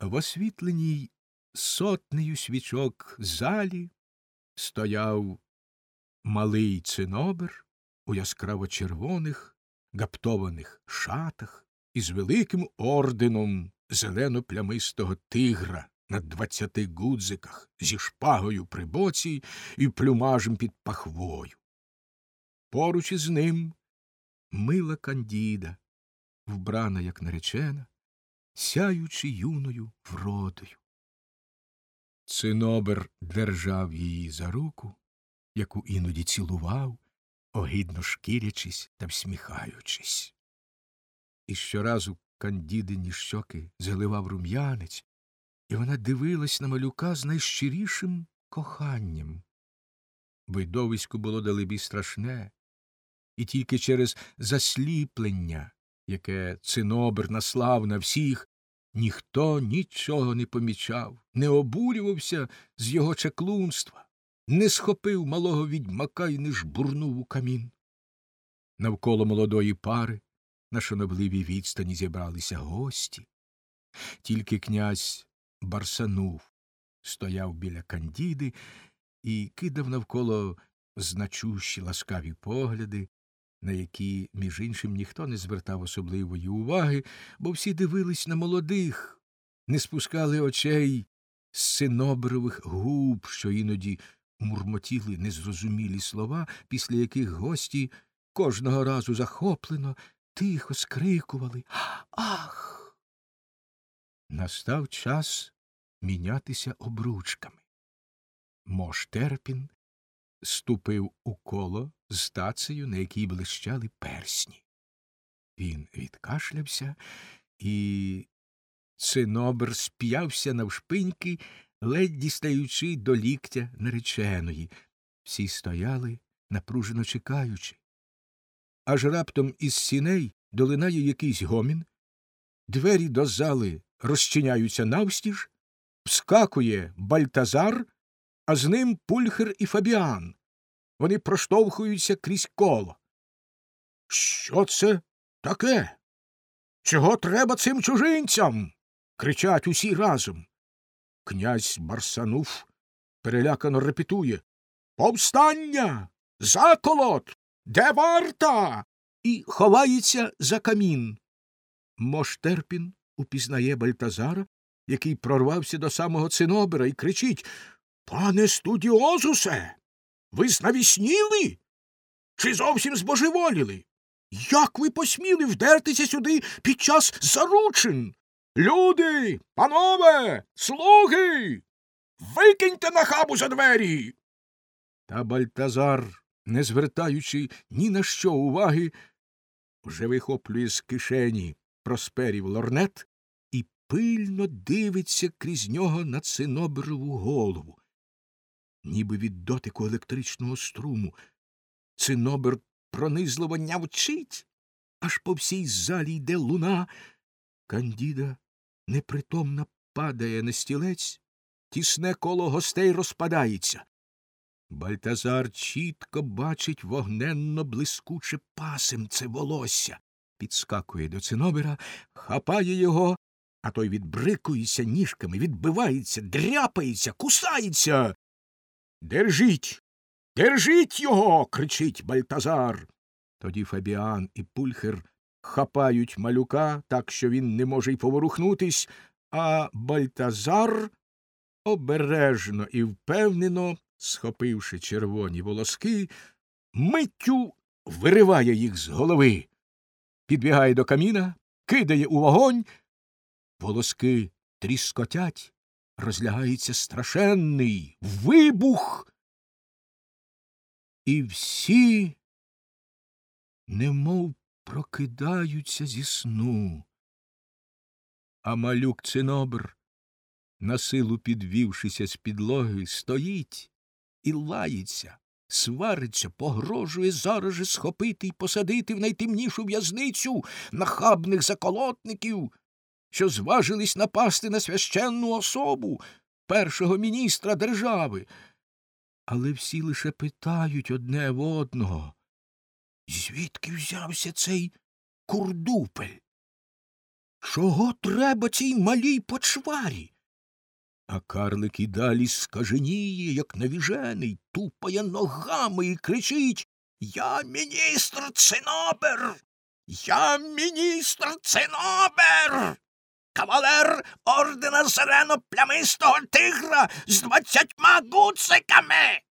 В освітленій сотнею свічок залі стояв малий цинобер у яскраво червоних гаптованих шатах із великим орденом зелено плямистого тигра на двадцяти гудзиках зі шпагою при боці і плюмажем під пахвою. Поруч із ним мила кандіда, вбрана, як наречена, сяючи юною вродою. Цинобер держав її за руку, яку іноді цілував, огидно шкірячись та всміхаючись. І щоразу кандідині щоки заливав рум'янець, і вона дивилась на малюка з найщирішим коханням. Видовисько було далебі страшне, і тільки через засліплення, яке цинобер наслав на всіх, ніхто нічого не помічав, не обурювався з його чаклунства, не схопив малого відьмака і не жбурнув у камін. Навколо молодої пари на шанобливій відстані зібралися гості. Тільки князь Барсанув стояв біля кандіди і кидав навколо значущі ласкаві погляди, на які, між іншим, ніхто не звертав особливої уваги, бо всі дивились на молодих, не спускали очей з синобрових губ, що іноді мурмотіли незрозумілі слова, після яких гості кожного разу захоплено, тихо скрикували Ах! Настав час мінятися обручками. Мош Терпін ступив у коло з тацею, на якій блищали персні. Він відкашлявся, і цинобер сп'явся навшпиньки, ледь дістаючи до ліктя нареченої. Всі стояли, напружено чекаючи. Аж раптом із сіней долинає якийсь гомін, двері до зали розчиняються навстіж, вскакує Бальтазар, а з ним Пульхер і Фабіан. Вони проштовхуються крізь коло. Що це таке? Чого треба цим чужинцям? кричать усі разом. Князь Барсанув перелякано репетує Повстання! Заколот! Де варта? І ховається за камін. Моштерпін упізнає Бальтазара, який прорвався до самого цинобера і кричить Пане студіозусе, ви знавісніли? Чи зовсім збожеволіли? Як ви посміли вдертися сюди під час заручин? Люди, панове, слуги, викиньте нахабу за двері. Та Бальтазар, не звертаючи ні на що уваги, вже вихоплює з кишені просперів лорнет і пильно дивиться крізь нього на циноброву голову. Ніби від дотику електричного струму. Цинобер пронизливо нявчить, аж по всій залі йде луна. Кандіда непритомно падає на стілець, тісне коло гостей розпадається. Бальтазар чітко бачить вогненно блискуче пасемце волосся, підскакує до Цинобера, хапає його, а той відбрикується ніжками, відбивається, дряпається, кусається. Держіть. Держіть його. кричить Бальтазар. Тоді Фабіан і Пульхер хапають малюка, так що він не може й поворухнутись, а Бальтазар обережно і впевнено, схопивши червоні волоски, миттю вириває їх з голови, підбігає до каміна, кидає у вогонь, волоски тріскотять, розлягається страшенний вибух. І всі, немов прокидаються зі сну. А малюк цинобр, на силу підвівшися з підлоги, стоїть і лається, свариться, погрожує зараз же схопити і посадити в найтемнішу в'язницю нахабних заколотників, що зважились напасти на священну особу першого міністра держави. Але всі лише питають одне в одного звідки взявся цей курдупель? Чого треба цій малій почварі? А карлик і далі скаженіє, як навіжений, тупає ногами і кричить Я міністр цинобер. Я міністр цинобер. Кавалер ордена зелено плямистого тигра з двадцятьма гуциками.